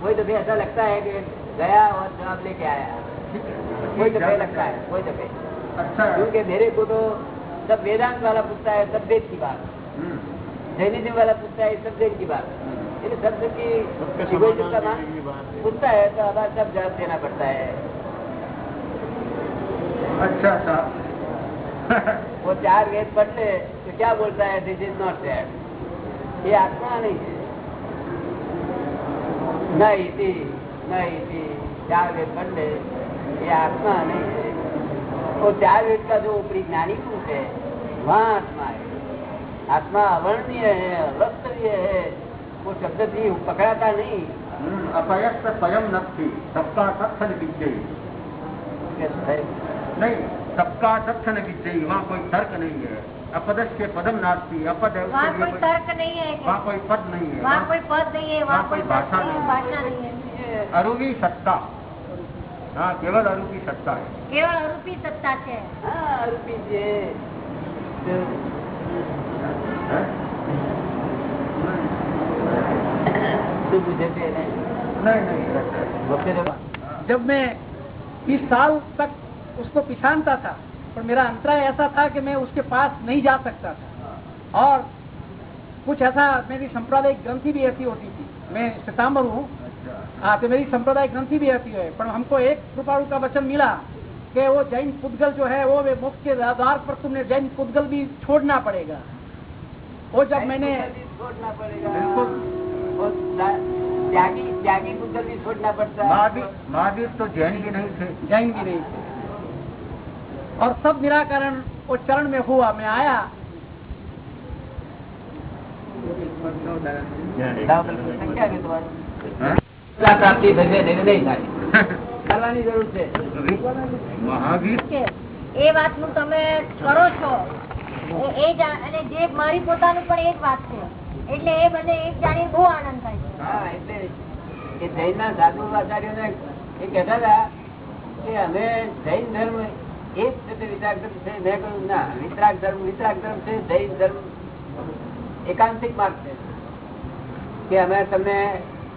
कोई दफे ऐसा लगता है कि गया और जवाब लेके आया कोई दफे लगता है कोई दफे अच्छा है क्योंकि मेरे को तो सब वेदांत वाला पूछता है सब वेद की बात हम्म, जैनिज्म वाला पूछता है सब वेद की बात ये शब्द की egoism का मान पूछता है तो अब सब जवाब देना पड़ता है अच्छा अच्छा वो चार वेद पढ़ ले तो क्या बोलता है दिस इज़ नॉट दैट ये आत्मा नहीं है। नहीं थी नहीं थी चार वेद पढ़ ले ये आत्मा नहीं है। वो चार वेद का जो ऊपरी ज्ञानी पुरुष है वहाँ आत्मा है। आत्मा अवर्णीय है अवस्तरीय है वो शब्द थी पकड़ाता नहीं। हम्म, अपयस्त स्वयं नथी सबका तत्थल विजयी कि नहीं सबका सक्षण चाहिए वहाँ कोई तर्क नहीं है। अपदश के पदम नास्ती अपद है वहाँ कोई तर्क नहीं है वहाँ कोई पद नहीं है वहाँ कोई पद नहीं है वहाँ कोई भाषा नहीं है। अरूपी सत्ता। हाँ केवल अरूपी सत्ता है। केवल अरूपी सत्ता है। हाँ, अरूपी नहीं नहीं जब मैं इस साल तक उसको पिछानता था पर मेरा अंतराय ऐसा था कि मैं उसके पास नहीं जा सकता था। और कुछ ऐसा मेरी सांप्रदायिक ग्रंथि भी ऐसी होती थी। मैं सितंबर हूँ। हाँ तो मेरी सांप्रदायिक ग्रंथि भी ऐसी है। पर हमको एक कृपाणु का वचन मिला कि वो जैन पुद्गल जो है वो मोक्ष के आधार पर तुमने जैन पुद्गल भी छोड़ना पड़ेगा। वो जब मैंने छोड़ना पड़ेगा। वो त्यागी त्यागी भी छोड़ना पड़ता है। महावीर तो जैन भी नहीं थे। जैन भी नहीं थे। और सब निराकरण वो चरण में हुआ मैं आया સંખ્યા કે તમારું हाँ? પ્રાપ્તિ થશે નહીં નહીં થાય કરવાની જરૂર છે अभी महावीर છે એ વાતનું તમે કરો છો એ- એ જા- અને જે મારી પોતાનું પણ એ જ વાત છે એટલે એ મને એ જાણી બહુ આનંદ થાય છે હા એટલે એ જૈન ના સાધુ આચાર્યોને એ કહેતા હતા કે અમે જૈન ધર્મ એ જ છે તે વિતરાગ ધર્મ છે મેં કહ્યું ના વિતરાગ ધર્મ વિતરાગ ધર્મ છે જૈન ધર્મ એકાંતિક માર્ગ છે કે અમે તમને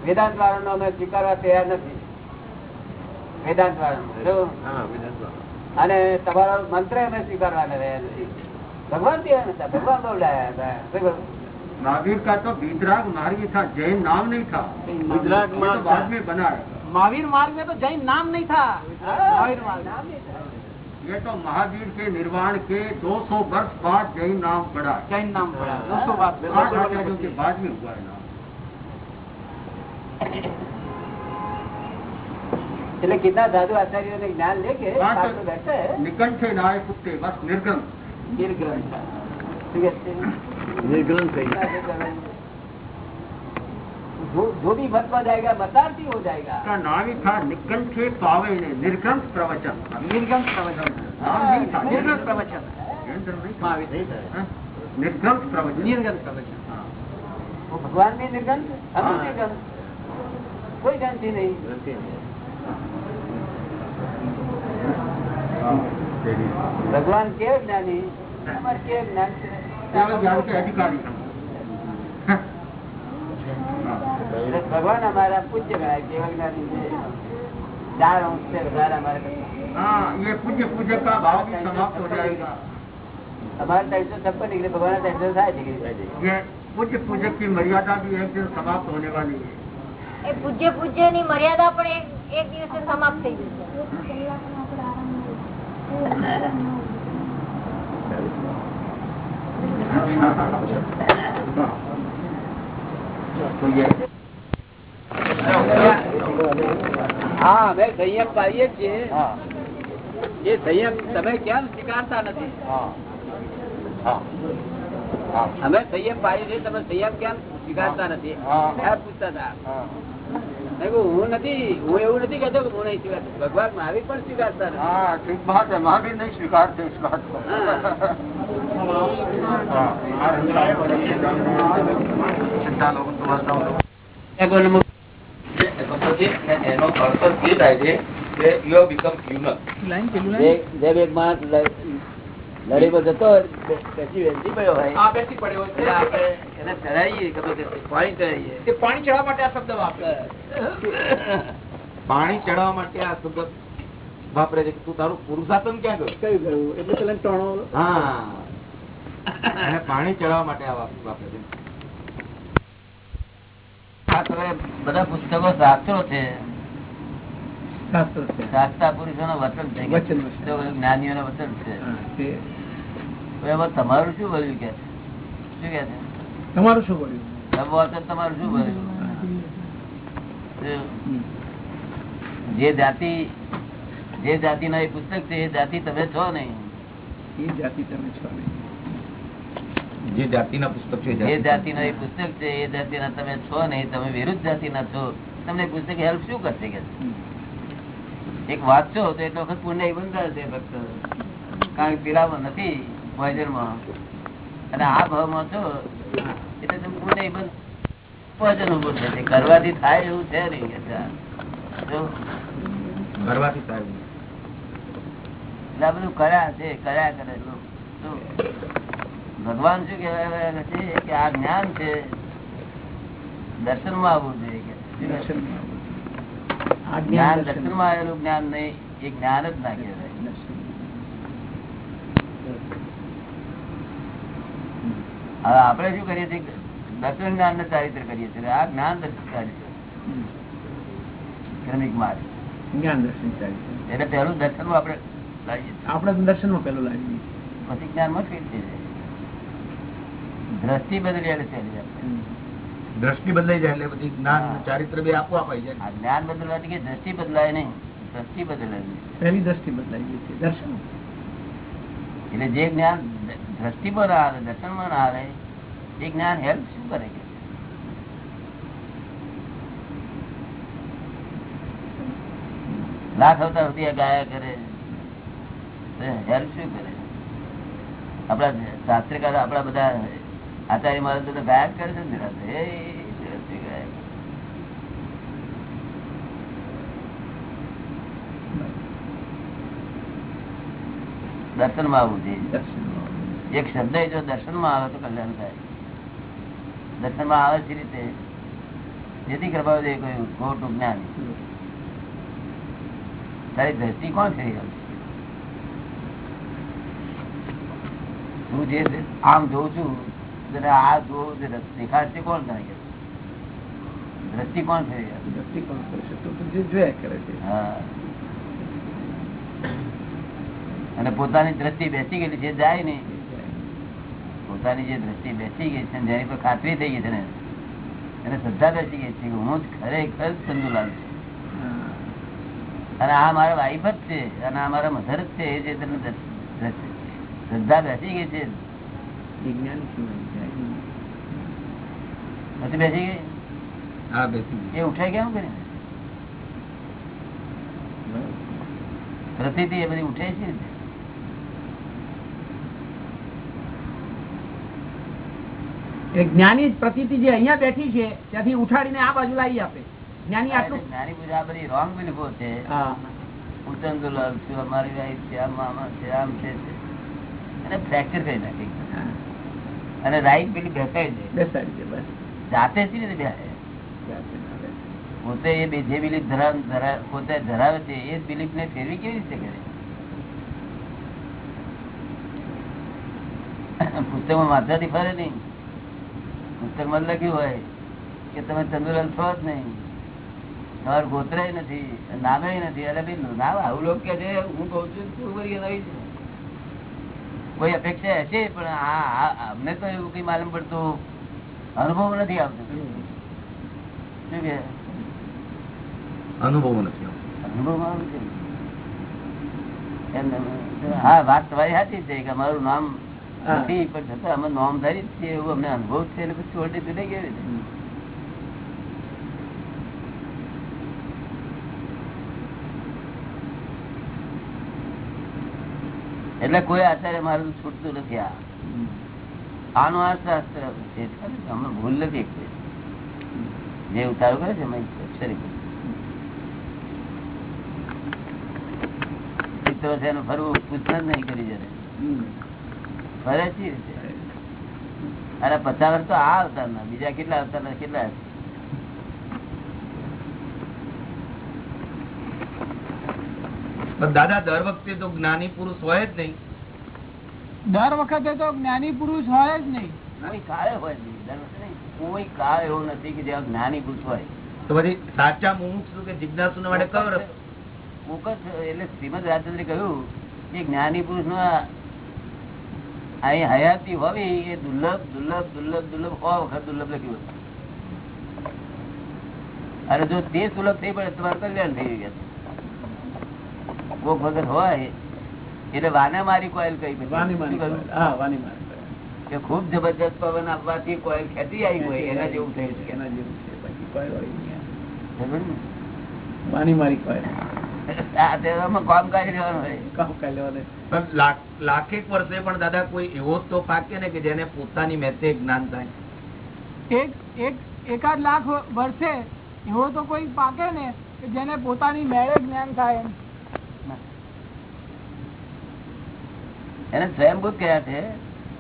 વેદાંત વાળાનો અમે સ્વીકારવા તૈયાર નથી વેદાંત વાળાનો જો અને તમારો મંત્ર અમે સ્વીકારવા તૈયાર નથી ભગવાન તૈયાર નતા ભગવાન બોલાયા હતા શું કહ્યું? महावीर का तो वितराग मार्ग ही था जैन नाम नहीं था वितराग ये मार्ग तो बाद में बना है महावीर मार्ग में तो जैन नाम नहीं था महावीर मार्ग નામ નહીં થાય. ये तो महावीर के निर्वाण के 200 वर्ष बाद जैन नाम पड़ा है जैन नाम पड़ा दो सौ बात आठ आचार्यों के बाद में हुआ है नाम એટલે કેટલા સાધુ આચાર્યોને જ્ઞાન લે કે हाँ પાછળ બેઠા હે? तो निकंठे नाय कुत्ते बस निर्गम નિર્ગ્રંથ. શું કહે છે? जो जो भी भटका जाएगा मतार्थी हो जाएगा। का नाम ही था निकंठे पावे ने निर्ग्रंथ प्रवचन। निर्गम प्रवचन। नाम नहीं था। निर्गम प्रवचन। महावीर हाँ? निर्ग्रंथ प्रवचन। निर्गम प्रवचन। हाँ। वो भगवान भी निर्गंथ हम हाँ। भी निर्गंथ कोई ग्रंथि नहीं। भगवान के ज्ञानी हमारे के ज्ञान ज्ञान के अधिकारी हम हाँ। भगवान हमारा पूज्य गणाय केवल ज्ञानी से चार अंश से વધારે हमारे हाँ ये पूज्य पूज्य का भाव भी समाप्त हो जाएगा हमारे टाइम से सबको डिग्री भगवान टाइम से सारी डिग्री ये पूज्य पूज्य की मर्यादा भी एक दिन समाप्त होने वाली है એ પૂજ્ય પૂજ્ય ની મર્યાદા પણ એક એક દિવસે સમાપ્ત થઈ જશે तो ये અમે સંયમ પાઈએ છીએ એ સંયમ તમે કેમ સ્વીકારતા નથી અમે સંયમ પાડીએ છીએ તમે સંયમ કેમ સ્વીકારતા નથી પૂછતા હતા હું નથી હું એવું નથી કહેતો હું નહીં સ્વીકારતો ભગવાન મહાવીર પણ સ્વીકારતા નથી મહાવીર નહીં સ્વીકારતો સ્વીકારતો એનો અર્થ જ એ થાય છે કે યુ હેવ બીકમ હ્યુમન જે- જેમ એક માણસ લડીમાં જતો બેસી બેસી પડ્યો હોય. હા બેસી પડ્યો એટલે આપણે એને ચડાવીએ પાણી ચડાવીએ. પાણી ચડાવવા માટે આ શબ્દ વાપરે. પાણી ચડાવવા માટે આ શબ્દ વાપરે છે તું તારું પુરુષાર્થન ક્યાં ગયું કયું ગયું એટલે પેલા ટણો. હા. અને પાણી ચડાવવા માટે આ વાપરે છે. તમે બધા પુસ્તકો શાસ્ત્રો છે. તમારું શું બોલ્યું કે? શું કે તમારું શું બોલ્યું? તમારું શું બોલ્યું? જે જાતિ જે જાતિ એ પુસ્તક છે એ જાતિ તમે છો નહીં. એ જાતિ તમે છો નહીં. જે જાતિના પુસ્તક છે જે જાતિ એ પુસ્તક છે એ જાતિના તમે છો નહીં. તમે વિરુદ્ધ જાતિના છો. તમને પુસ્તક હેલ્પ શું કરશે કે? એક વાંચશો તો એક વખત પુણ્ય બંધાશે ફક્ત કારણ કે પીરાવો નથી પોઈઝનમાં અને આ ભાવમાં છો એટલે તમે પુણ્ય બંધ ભોજન ઉભું થશે કરવાથી થાય એવું છે નહીં જો. કરવાથી થાય એટલે આ બધું કર્યા છે કર્યા કરે. ભગવાન શું કેવાય છે કે આ જ્ઞાન છે દર્શનમાં આવવું જોઈએ જ્ઞાન દર્શનમાં આવેલું જ્ઞાન નહીં એ જ્ઞાન જ ના કહેવાય હવે આપણે શું કરીએ છીએ? દર્શન જ્ઞાન ને ચારિત્ર કરીએ છીએ. આ જ્ઞાન દર્શન ચારિત્ર. ક્રમિક માર્ગ. જ્ઞાન દર્શન ચારિત્ર. એટલે પહેલું દર્શનમાં આપણે લાવીએ આપણે દર્શનમાં પેલું લાવીએ. પછી જ્ઞાનમાં ફીટ થઈ જાય દ્રષ્ટિ બદલી આવે જાય દ્રષ્ટિ બદલાઈ જાય એટલે બધી જ્ઞાન ચારિત્ર બી આપવા અપાઈ જાય. જ્ઞાન બદલવાથી કે દ્રષ્ટિ બદલાય નહીં દ્રષ્ટિ બદલાય પહેલી દ્રષ્ટિ બદલાઈ છે દર્શન. એટલે જે જ્ઞાન દ્રષ્ટિ પર આવે દર્શન પર આવે એ જ્ઞાન હેલ્પ શું કરે કે? લાખ અવતાર સુધી આ ગાયા કરે. હેલ્પ શું કરે? આપણા શાસ્ત્રકાર આપણા બધા આચાર્ય મારે બધા ગાયા કરે છે. દર્શનમાં આવવું જોઈએ એક શબ્દ જો દર્શનમાં આવે તો કલ્યાણ થાય. દર્શનમાં આવે છે રીતે. જેથી કૃપા દે કોઈ ખોટું જ્ઞાન. તારી દ્રષ્ટિ કોણ છે? હું જે આમ જોઉં છું. તને આ જોવું છે દેખાડશે કોણ તને કે? દ્રષ્ટિ કોણ છે છે તો તો જે જોયા કરે છે. હા. અને પોતાની દ્રષ્ટિ બેસી ગયેલી છે જાય ને પોતાની જે દ્રષ્ટિ બેસી ગઈ છે જેની પર ખાતરી થઈ ગઈ છે ને એને શ્રદ્ધા બેસી ગઈ છે હું જ ખરેખર ચંદુલાલ છું. અને આ મારા વાઈફ જ છે અને આ મારા મધર જ છે એ જે તને શ્રદ્ધા બેસી ગઈ છે જ્ઞાની કહેવાય બેસી ગઈ? હા બેસી એ ઉઠાય કેમ કરી પ્રતિથી એ બધી ઉઠે છે જ્ઞાની પ્રતિતિ જે અહિયાં બેઠી છે ત્યાંથી ઉઠાડીને આ બાજુ લાવી આપે. જ્ઞાની આટલું જ્ઞાની પૂજા બધી રોંગ બિલીફો છે. ચંદુલાલ છું અમારી વાઈફ છે આ મામા છે આમ છે અને ફ્રેક્ચર કરી નાખી. અને રાઈટ પેલી બેસાડી દે બેસાડી દે બસ. જાતે જ રીતે. પોતે એ બે- જે બિલીફ ધરાવ પોતે ધરાવે છે એ બિલીફ ને ફેરવી કેવી રીતે કરે? પુસ્તકમાં માથાથી ફરે નહીં. પુસ્તકમાં લખ્યું હોય કે તમે ચંદુલાલ છો જ નહીં. તમારું ગોતરાય નથી નામે નથી. અરે ભાઈ નામ આવું લોકો કે છે હું કઉ છું શું વળી નવી છે. કોઈ અપેક્ષા હશે? પણ અમને તો એવું કઈ માલુમ પડતું અનુભવ નથી આવતો. શું કે અનુભવ નથી અનુભવ હા વાત તમારી સાચી છે કે અમારું નામ. નથી પણ છતાં અમે નામધારી જ છીએ એવું અમને અનુભવ છે એટલે પછી છોડી દીધું કેવી રીતે એટલે કોઈ આચાર્ય મારું છૂટતું નથી આ. આનું આ છે. અમે ભૂલ નથી જે ઉતારો કરે છે અક્ષરી ભૂલ. છે એનું ફરવું પૂછતા જ નહીં કરી જયારે. ફરે છે અરે પચાસ તો આ અવતાર ના બીજા કેટલા અવતાર ના કેટલા હશે? પણ દાદા દર વખતે તો જ્ઞાની પુરુષ હોય જ નહીં દર વખતે તો જ્ઞાની પુરુષ હોય જ નહીં કોઈ કાળે હોય જ નહીં. દર વખતે નહીં. કોઈ કાળ એવો નથી કે જ્ઞાની પુરુષ હોય તો પછી સાચા મુમુક્ષુ કે જિજ્ઞાસુ માટે કયો રસ્તો મુકત એટલે શ્રીમદ રાજચંદ્રે કહ્યું કે જ્ઞાની પુરુષ નો અહીં હયાતી હોવી એ દુર્લભ દુર્લભ દુર્લભ દુર્લભ હોવા વખત દુર્લભ લખ્યું હતું. અને જો તે સુલભ થઈ પડે તમારે કલ્યાણ થઈ ગયા કોક વગર હોય એટલે વાને મારી કોયલ કઈ પછી. વાની શું મારી કહ્યું? હા વાની મારી કે ખૂબ જબરજસ્ત પવન આપવાથી કોયલ ખેતી આવી હોય એના જેવું થયું છે એના જેવું છે? વાની મારી લાખેક વર્ષે પણ દાદા કોઈ એવો તો પાકે ને કે જેને પોતાની મેતે જ્ઞાન થાય. એક એક એકાદ લાખ વર્ષે એવો તો કોઈ પાકે ને કે જેને પોતાની મેળે જ્ઞાન થાય એમ. એને સ્વયંભૂત કહ્યા છે.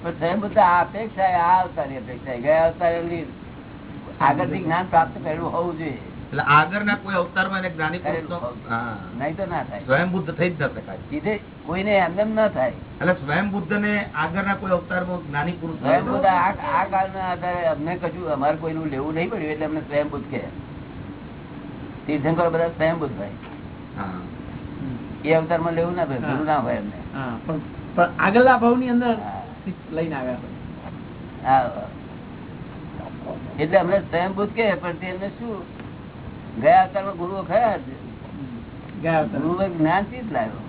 પણ સ્વયંભૂત આ અપેક્ષા એ આ અવતારની અપેક્ષા ગયા અવતારની આગળથી જ્ઞાન પ્રાપ્ત કર્યું હોવું જોઈએ. એટલે આગળના કોઈ અવતારમાં એને જ્ઞાની નહીં તો ના થાય. સ્વયં થઈ જ ન શકાય સીધે કોઈને એમ એમ ન થાય. એટલે સ્વયં ને આગળના કોઈ અવતારમાં જ્ઞાની પુરુષ સ્વયંભૂત આ આ કાળના આધારે અમને કશું અમારે કોઈનું લેવું નહીં પડ્યું એટલે અમને સ્વયંભૂત કહે. તીર્થંકર બધા સ્વયંભૂત ભાઈ. હા. એ અવતારમાં લેવું ના ભાઈ ગુરુ ના હોય એમને. પણ આગળના ભાવની અંદર. લઈને આવ્યા એટલે અમને સ્વયંભૂત કે પણ તેમને શું ગયા અવતારમાં ગુરુઓ ખરા ગુરુ ગયા અવતાર. જ્ઞાનથી જ લાવ્યો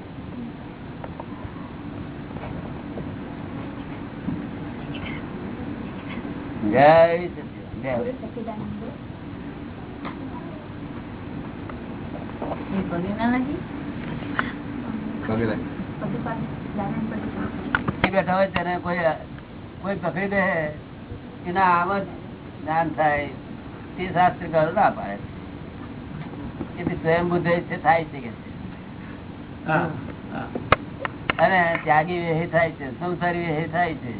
જય સચિદાનંદ. જય. બેઠા હોય તેને કોઈ કોઈ પકડી દે એના આમ જ જ્ઞાન થાય તે શાસ્ત્રકારો ના પાડે. એટલે સ્વયં બુદ્ધ છે થાય છે કે છે. અને ત્યાગી વેહી થાય છે સંસારી વેહી થાય છે.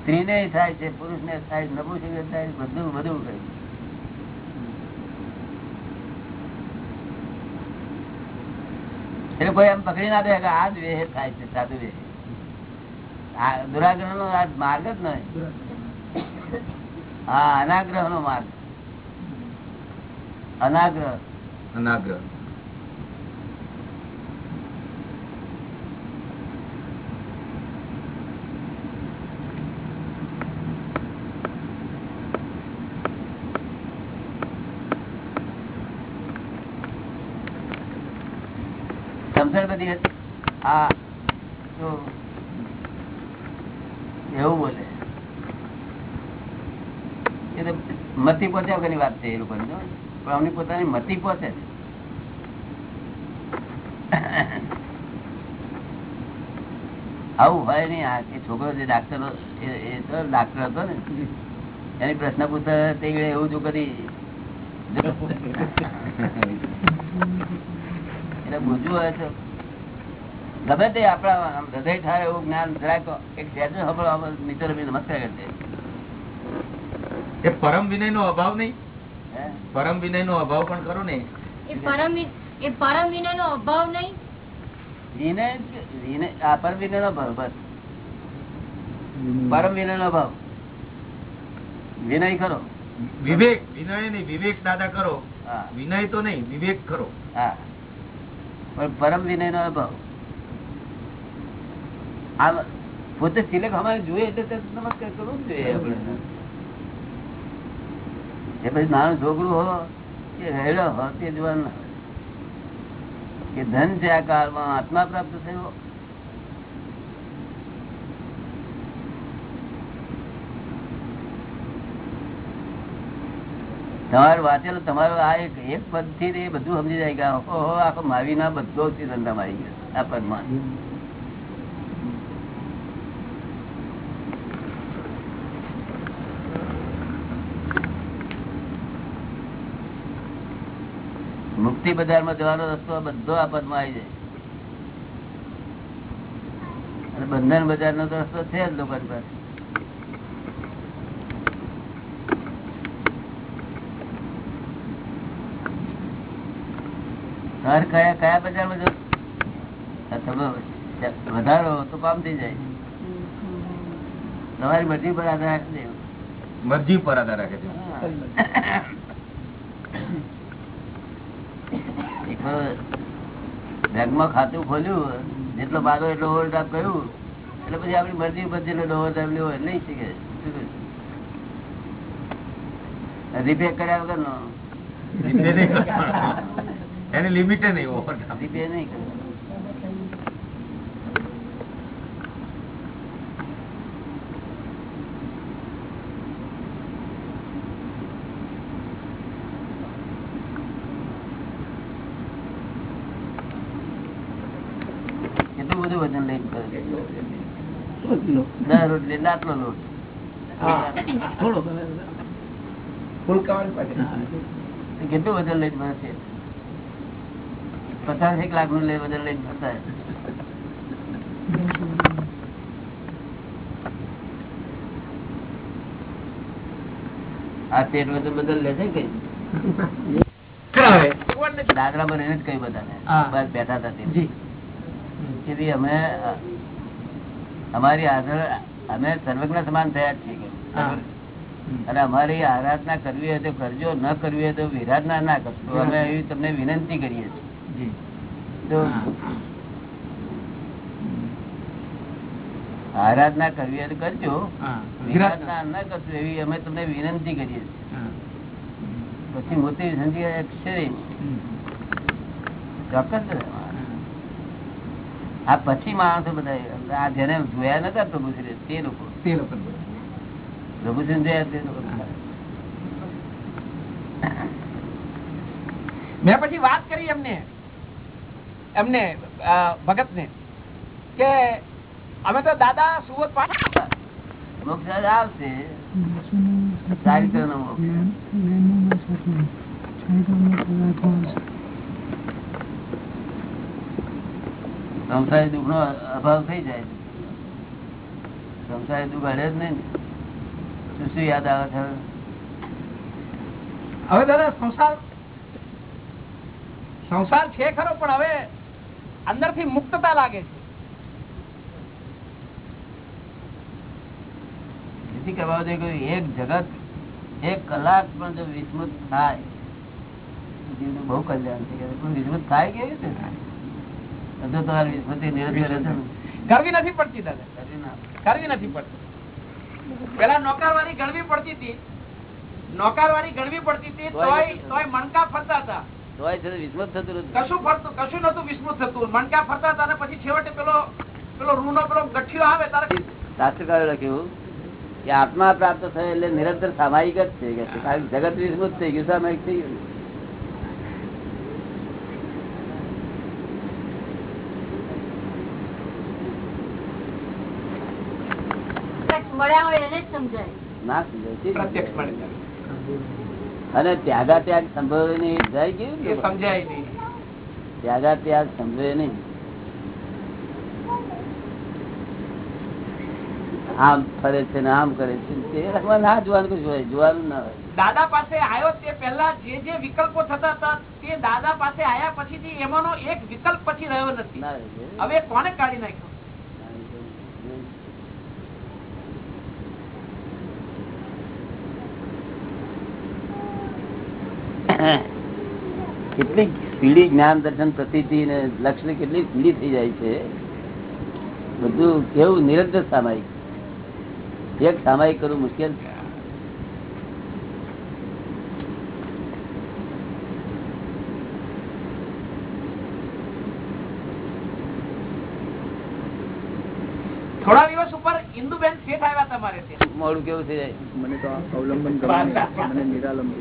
સ્ત્રીને થાય છે પુરુષ ને થાય નપુંસક થાય બધું બધું કરે એટલે કોઈ એમ પકડી ના દે કે આ જ વેહ થાય છે સાધુ વેહ આ દુરાગ્રહ નો આ માર્ગ જ નહીં. હા અનાગ્રહ નો માર્ગ. અનાગ્રહ. અનાગ્રહ. બધી હા એવું બોલે. એ તો મતી પહોંચ્યા વગરની વાત છે એ લોકોની પણ અમની પોતાની મતી પહોંચે છે. આવું હોય નહીં, આ એ છોકરો જે ડાક્ટર એ તો ડાક્ટર હતો ને. એની પ્રશ્ન પૂછતા તે એવું જો કદી એટલે પૂછવું હોય તો ગમે તે આપણા હૃદય થાય એવું જ્ઞાન જરાક એક સહેજો સાંભળો નીચે નમસ્કાર કરજે. એ પરમ વિનય નો અભાવ નહીં? પરમ વિનય નો અભાવ પણ કરો ને? એ પરમ એ પરમ વિનય નો અભાવ નહીં? વિનય વિનય આ પરમ વિનય નો ભાવ બસ. પરમ વિનય નો ભાવ વિનય કરો વિવેક વિનય નહીં વિવેક દાદા કરો. હા. વિનય તો નહીં વિવેક કરો હા. પણ પરમ વિનય નો અભાવ. આમ પોતે સિલેક અમારે જોઈએ એટલે નમસ્કાર કરવું જોઈએ આપણે. એ પછી નાનું છોકરું હો કે રહેલો હો, તે જોવાનું કે ધન છે આ કાળમાં, આત્મા પ્રાપ્ત થયો. તમારે વાંચેલું, તમારું આ એક એક પદથી બધું સમજી જાય કે ઓહો, આખો માવી ના બધો ધંધામાં આવી ગયો, આ પદમાં. મુક્તિ બજારમાં જવાનો રસ્તો બધો આ પદમાં આવી જાય. અને બંધન બજાર નો રસ્તો છે જ લોકો પાસે. તમારે કયા કયા બજારમાં જો તમે વધારો તો કામ થઈ જાય. તમારી મરજી પર આધાર રાખી મરજી પર આધાર રાખે છે. બેગમાં ખાતું ખોલ્યું જેટલો ભાગો એટલો ઓવર ડ્રાફ્ટ કર્યું એટલે પછી આપણી મરજી ઉપર જેટલો ઓવર ડ્રાફ્ટ લેવો નહીં શીખે. રિપેર કર્યા વગર નો રિપેર નહીં એને નહીં ઓવર ડ્રાફ્ટ રિપેર નહીં કર્યું. કરે દસ રોટલી. એટલે આટલો લોટ. કેટલું વજન લઈને ભરશે? પચાસ એક લાખનું લઈ વજન લઈને ભરતા આ પેટ વજન બદલ લે છે કઈ દાદરા બને જ કઈ બધાને. બેઠા હતા ભઈ અમે અમારી હાજર અમે સર્વજ્ઞ સમાન થયા જ છીએ અને અમારી આરાધના કરવી હોય તો કરજો ન કરવી હોય તો વિરાધના ના કરશો. અમે એવી તમને વિનંતી કરીએ છીએ. તો આરાધના કરવી હોય તો કરજો. વિરાધના ન કરશો એવી અમે તમને વિનંતી કરીએ છીએ. પછી મોટી સંધિ અક્ષરે ચોક્કસ. છે. આ પછી માણસો બધા આ જેને જોયા નતા પ્રભુશ્રી તે લોકો તે લોકો પ્રભુશ્રી જોયા તે લોકો મેં પછી વાત કરી એમને એમને ભગત ને કે અમે તો દાદા સુવત પાઠ મોક્ષ આવશે સારી તરહ મોક્ષ સંસારી દુઃખ નો અભાવ થઈ જાય સંસારી દુઃખ હડે જ નહીં શું શું યાદ આવે છે હવે? દાદા સંસાર સંસાર છે ખરો પણ હવે અંદરથી મુક્તતા લાગે છે. કરવા જોઈએ એક જગત એક કલાક પણ જો વિસ્મૃત થાય. બહુ કલ્યાણ પણ વિસ્મૃત થાય કેવી રીતે? બધું કરવી નથી પડતી દાદા. કરવી નથી પડતી. પેલા નોકરવાળી ગણવી પડતી હતી. નોકરવાળી ગણવી પડતી હતી તોય મણકા ફરતા હતા. કશું ફરતું કશું નતું વિસ્મૃત થતું. મણકા ફરતા હતા પછી છેવટે પેલો પેલો રૂનો પેલો ગઠિયો આવે તારે શાસ્ત્રકારે લખ્યું કે આત્મા પ્રાપ્ત થયો એટલે નિરંતર સામાયિક જ છે જગત વિસ્મૃત થઈ ગયું સામાયિક થઈ ગયું મળ્યા હોય એને જ સમજાય ના અને ત્યાગા ત્યાગ સંભવે નહીં જાય ગયું સમજાય નહીં. ત્યાગા ત્યાગ સમજે નહીં. આમ ફરે છે ને આમ કરે છે. તે ના જોવાનું કશું હોય જોવાનું ના હોય. દાદા પાસે આવ્યો તે પહેલા જે જે વિકલ્પો થતા હતા તે દાદા પાસે આયા પછીથી એમાંનો એક વિકલ્પ પછી રહ્યો નથી. હવે કોને કાઢી નાખ્યો? કેટલી સ્પીડી જ્ઞાન દર્શન પ્રતિ ને લક્ષ્મી કેટલી સ્પીડી થઈ જાય છે. બધું કેવું નિરંતર સામાયિક. એક સામાયિક કરવું મુશ્કેલ છે. થોડા દિવસ ઉપર ઇન્દુબેન શેઠ આવ્યા તમારે મોડું કેવું થઈ જાય? મને તો અવલંબન કરવાનું મને નિરાલંબ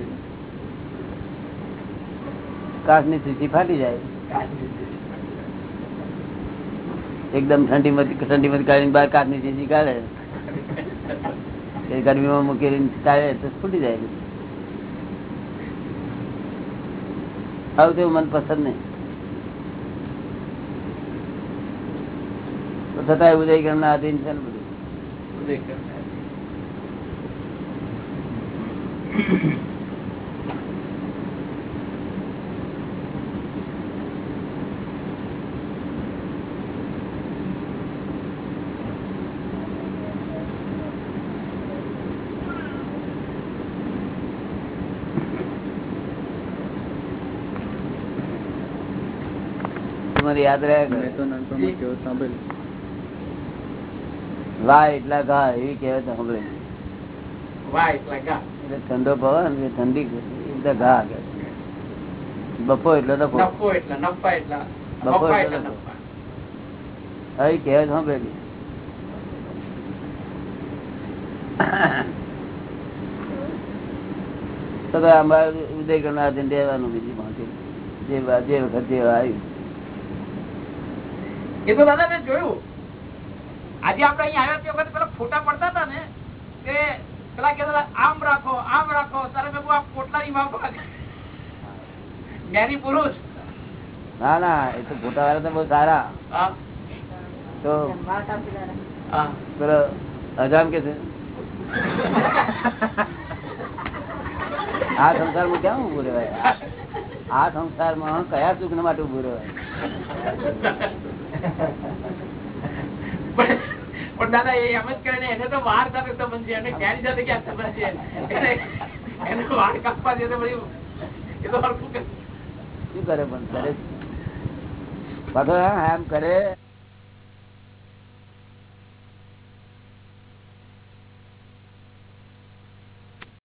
કાચની સીસી ફાટી જાય. એકદમ ઠંડી ઠંડી માંથી કાઢીને બહાર કાચની સીસી કાઢે. એ ગરમીમાં મૂકીને કાઢે તો ફૂટી જાય. આવું તેવું મન પસંદ નહીં. છતાં ઉદય ના આધીન છે ને બધું. મને યાદ રહે? વાહ એટલા ઘા એવી કહેવાય સાંભળે. ઠંડો પવન ઠંડી એટલે ઘા બપો એટલો તો બપો એટલો સાંભળેલી તો અમારે ઉદય કરનાર દેવાનું બીજી પહોંચી જે વખત જે આવ્યું. એ તો દાદા મેં જોયું. આજે આપણે અહીંયા આવ્યા તે વખતે પેલા ફોટા પડતા હતા ને તે પેલા કહેતા આમ રાખો આમ રાખો તારે મેં આ આ પોટલાની માફ જ્ઞાની પુરુષ. ના ના એ તો ફોટા વાળા તો બહુ સારા. તો પેલો અજામ કે છે? આ સંસારમાં ક્યાં ઉભું રહેવાય? આ સંસારમાં કયા સુખ માટે ઉભું રહેવાય? પણ દાદા, એ એમ જ કરે એને તો વાર સાથે સંબંધ છે, એને કેરી સાથે ક્યાં સંબંધ છે? એને- વાર કાપવા છે તો એ તો હરખું. શું કરે પણ કરે પાછો એમ કરે.